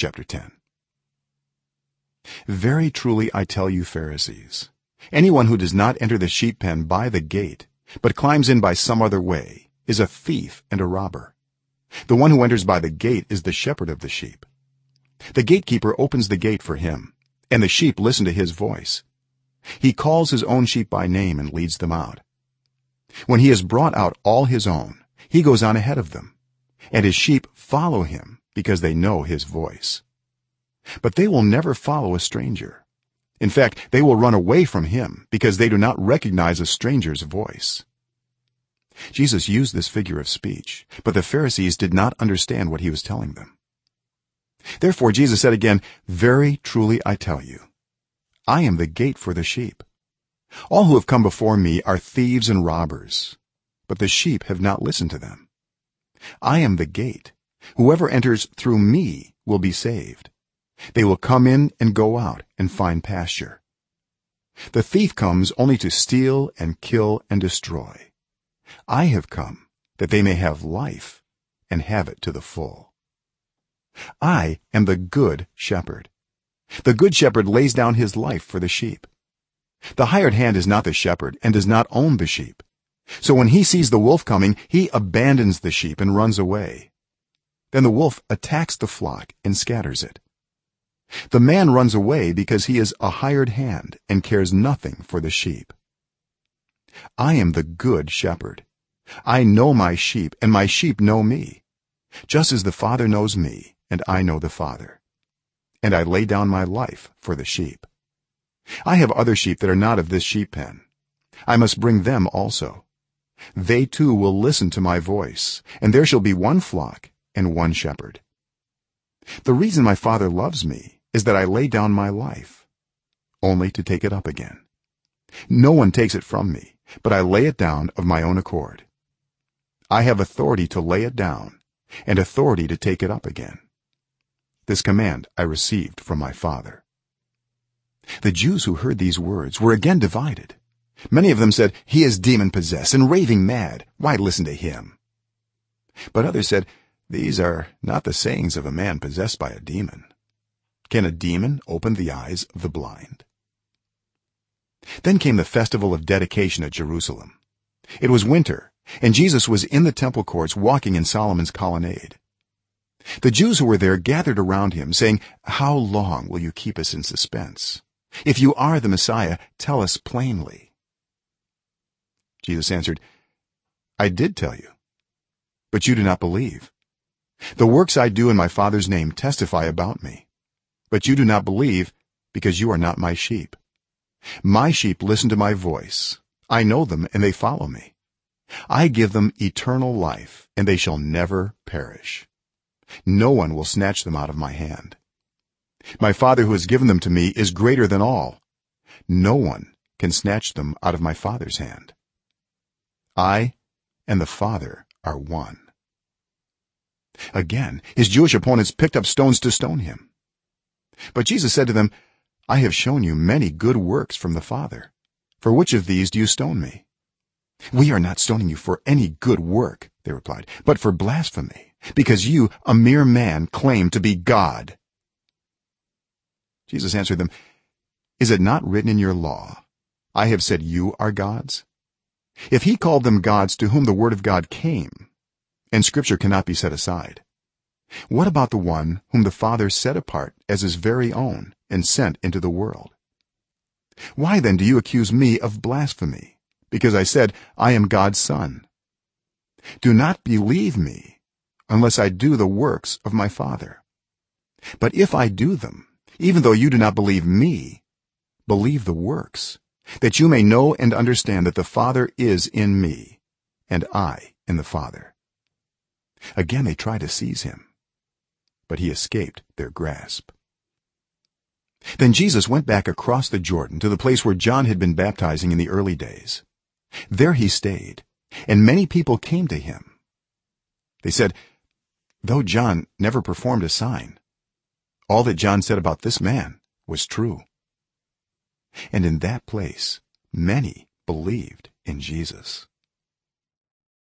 chapter 10 very truly i tell you pharisees anyone who does not enter the sheep pen by the gate but climbs in by some other way is a thief and a robber. The one who enters by the gate is the shepherd of the sheep. The gatekeeper opens the gate for him and the sheep listen to his voice. He calls his own sheep by name and leads them out. When he has brought out all his own he goes on ahead of them and his sheep follow him because they know his voice. But they will never follow a stranger. In fact they will run away from him because they do not recognize a stranger's voice. Jesus used this figure of speech but the pharisees did not understand what he was telling them. Therefore jesus said again very truly i tell you i am the gate for the sheep. All who have come before me are thieves and robbers but the sheep have not listened to them. I am the gate whoever enters through me will be saved. They will come in and go out and find pasture. The thief comes only to steal and kill and destroy. I have come that they may have life and have it to the full. I am the good shepherd. The good shepherd lays down his life for the sheep. The hired hand is not the shepherd and does not own the sheep. So when he sees the wolf coming he abandons the sheep and runs away then the wolf attacks the flock and scatters it. The man runs away because he is a hired hand and cares nothing for the sheep. I am the good shepherd. I know my sheep and my sheep know me. Just as the father knows me and i know the father. And i lay down my life for the sheep. I have other sheep that are not of this sheep pen. I must bring them also. They too will listen to my voice and there shall be one flock and one shepherd. The reason my father loves me is that i lay down my life only to take it up again. No one takes it from me but i lay it down of my own accord. I have authority to lay it down and authority to take it up again. This command i received from my father. The jews who heard these words were again divided. Many of them said he is demon possessed and raving mad. Why listen to him? But others said these are not the sayings of a man possessed by a demon. Can a demon open the eyes of the blind? Then came the festival of dedication at jerusalem. It was winter and jesus was in the temple courts walking in solomon's colonnade. The jews who were there gathered around him saying how long will you keep us in suspense? If you are the messiah tell us plainly. Jesus answered i did tell you but you do not believe the works i do in my father's name testify about me. But you do not believe because you are not my sheep. My sheep listen to my voice. I know them and they follow me. I give them eternal life and they shall never perish. No one will snatch them out of my hand. My father who has given them to me is greater than all. No one can snatch them out of my father's hand. I and the father are one again his jewish opponents picked up stones to stone him. But jesus said to them i have shown you many good works from the father. For which of these do you stone me? We are not stoning you for any good work they replied but for blasphemy because you a mere man claim to be god. Jesus answered them is it not written in your law i have said you are gods? If he called them gods to whom the word of god came and scripture cannot be set aside. What about the one whom the father set apart as his very own and sent into the world? Why then do you accuse me of blasphemy because i said i am god's son do not believe me unless i do the works of my father. But if i do them even though you do not believe me believe the works that you may know and understand that the father is in me and i in the father again they tried to seize him but he escaped their grasp. Then jesus went back across the jordan to the place where john had been baptizing in the early days. There he stayed and many people came to him. They said though john never performed a sign all that john said about this man was true. And in that place many believed in jesus